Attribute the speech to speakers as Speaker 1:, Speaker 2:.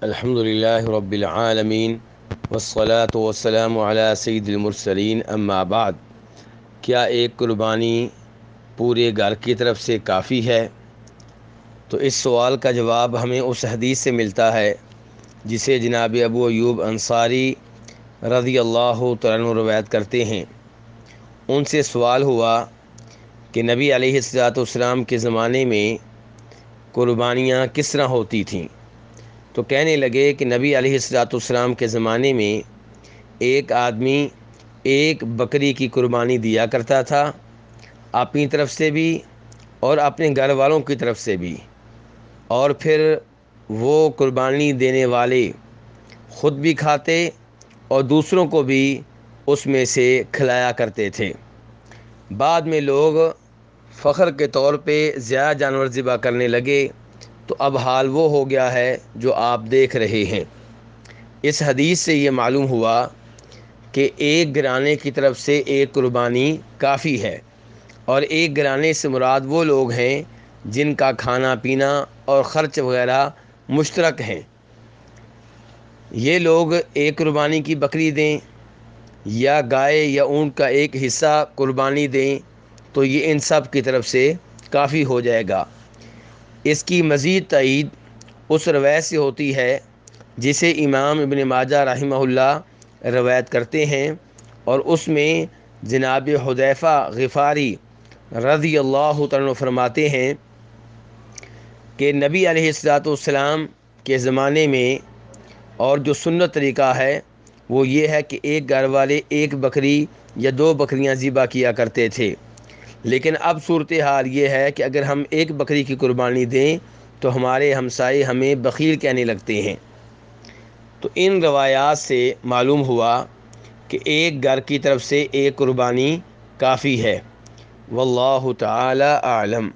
Speaker 1: الحمد للہ رب العالمین والصلاة والسلام علی سید المرسلین اما بعد. کیا ایک قربانی پورے گھر کی طرف سے کافی ہے؟ تو اس سوال کا جواب ہمیں اس حدیث سے ملتا ہے، جسے جناب ابو ایوب انصاری رضی اللہ تعالیٰ روایت کرتے ہیں۔ ان سے سوال ہوا کہ نبی علیہ السلاۃ والسلام کے زمانے میں قربانیاں کس طرح ہوتی تھیں؟ تو کہنے لگے کہ نبی علیہ السلاۃ والسلام کے زمانے میں ایک آدمی ایک بکری کی قربانی دیا کرتا تھا، اپنی طرف سے بھی اور اپنے گھر والوں کی طرف سے بھی۔ اور پھر وہ قربانی دینے والے خود بھی کھاتے اور دوسروں کو بھی اس میں سے کھلایا کرتے تھے۔ بعد میں لوگ فخر کے طور پہ زیادہ جانور ذبح کرنے لگے۔ تو اب حال وہ ہو گیا ہے جو آپ دیکھ رہے ہیں۔ اس حدیث سے یہ معلوم ہوا کہ ایک گرانے کی طرف سے ایک قربانی کافی ہے اور ایک گرانے سے مراد وہ لوگ ہیں جن کا کھانا پینا اور خرچ وغیرہ مشترک ہیں۔ یہ لوگ ایک قربانی کی بکری دیں یا گائے یا اونٹ کا ایک حصہ قربانی دیں تو یہ ان سب کی طرف سے کافی ہو جائے گا۔ اس کی مزید تعید اس روایت سے ہوتی ہے جسے امام ابن ماجہ رحمہ اللہ روایت کرتے ہیں اور اس میں جناب حدیفہ غفاری رضی اللہ تعالیٰ فرماتے ہیں کہ نبی علیہ السلاۃ والسلام کے زمانے میں اور جو سنت طریقہ ہے وہ یہ ہے کہ ایک گھر والے ایک بکری یا دو بکریاں ذبح کیا کرتے تھے۔ لیکن اب صورت حال یہ ہے کہ اگر ہم ایک بکری کی قربانی دیں تو ہمارے ہمسائے ہمیں بخیل کہنے لگتے ہیں۔ تو ان روایات سے معلوم ہوا کہ ایک گھر کی طرف سے ایک قربانی کافی ہے۔ واللہ تعالی عالم